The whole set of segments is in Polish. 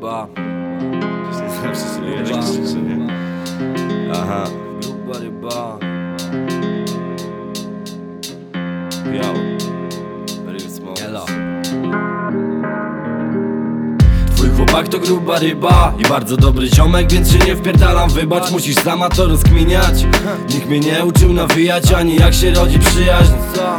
ryba Nie zawsze się Ryba. widać krzyczy, nie? Aha Gruba ryba Yo chłopak to gruba ryba I bardzo dobry ziomek, więc się nie wpierdalam. Wybacz, musisz sama to rozkminiać. Nikt mnie nie uczył nawijać Ani jak się rodzi przyjaźń.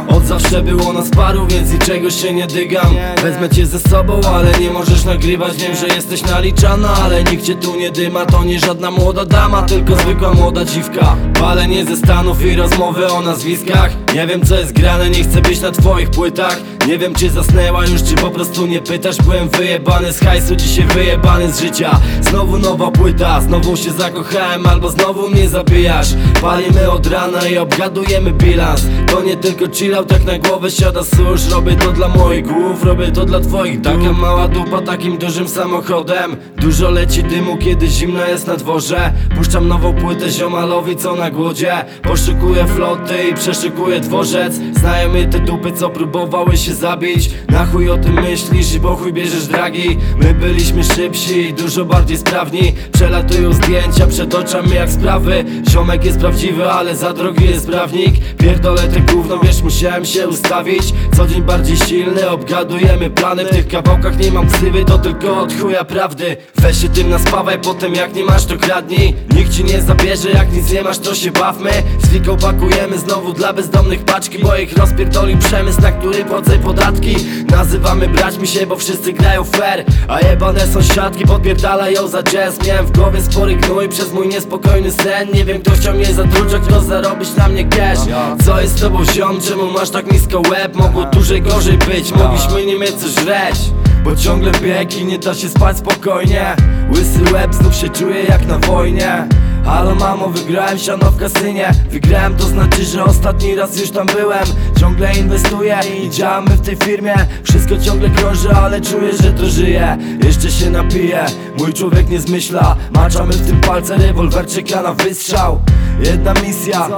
Od zawsze było nas paru, więc niczego się nie dygam. Wezmę cię ze sobą, ale nie możesz nagrywać. Wiem, że jesteś naliczana, ale nikt cię tu nie dyma. To nie żadna młoda dama, tylko zwykła młoda dziwka. Palenie ze Stanów i rozmowy o nazwiskach. Nie wiem co jest grane, nie chcę być na twoich płytach. Nie wiem czy zasnęła już, czy po prostu nie pytasz. Byłem wyjebany z hajsu, dzisiaj wyjebany z życia. Znowu nowa płyta, znowu się zakochałem Albo znowu mnie zabijasz. Palimy od rana i obgadujemy bilans. To nie tylko chillout, tak na głowę siada susz. Robię to dla moich głów, robię to dla twoich. Taka mała dupa takim dużym samochodem. Dużo leci dymu, kiedy zimno jest na dworze. Puszczam nową płytę ziomalowi, co na głodzie. Poszukuję floty i przeszukuję dworzec. Znają mnie te dupy, co próbowały się zabić. Na chuj o tym myślisz i bo chuj bierzesz dragi. My byliśmy szybsi i dużo bardziej sprawni. Przelatują zdjęcia przed oczami jak sprawy. Ziomek jest prawdziwy, ale za drogi jest prawnik. Pierdolę te gówno, wiesz, musiałem się ustawić. Co dzień bardziej silny, obgadujemy plany. W tych kawałkach nie mam ksywy, to tylko od chuja prawdy. Weź się tym naspawaj, potem jak nie masz to kradnij ci nie zabierze, jak nic nie masz to się bawmy. Z Wiką pakujemy znowu dla bezdomnych paczki Bo ich rozpierdolił przemysł, na który płacę podatki. Nazywamy braćmi się, bo wszyscy grają fair A jebane sąsiadki podpierdalają za jazz. Miałem w głowie spory gnój przez mój niespokojny sen. Nie wiem kto chciał mnie zatruczać, kto zarobić na mnie cash. Co jest z tobą ziom, czemu masz tak nisko łeb? Mogło dłużej gorzej być, mogliśmy nie mieć co żreć bo ciągle bieg i nie da się spać spokojnie. Łysy łeb znów się czuje jak na wojnie. Halo mamo, wygrałem siano w kasynie Wygrałem to znaczy, że ostatni raz już tam byłem Ciągle inwestuję i działamy w tej firmie. Wszystko ciągle krąży, ale czuję, że to żyje. Jeszcze się napiję, mój człowiek nie zmyśla. Maczamy w tym palce, rewolwer czeka na wystrzał. Jedna misja,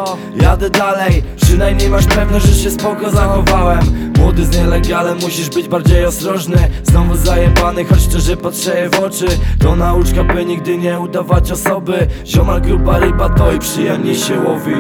jadę dalej. Przynajmniej masz pewność, że się spoko zachowałem. Młody z nielegalem, musisz być bardziej ostrożny. Znowu zajebany, choć szczerze patrzę je w oczy. To nauczka, by nigdy nie udawać osoby. Ziomal gruba ryba to i przyjemniej się łowi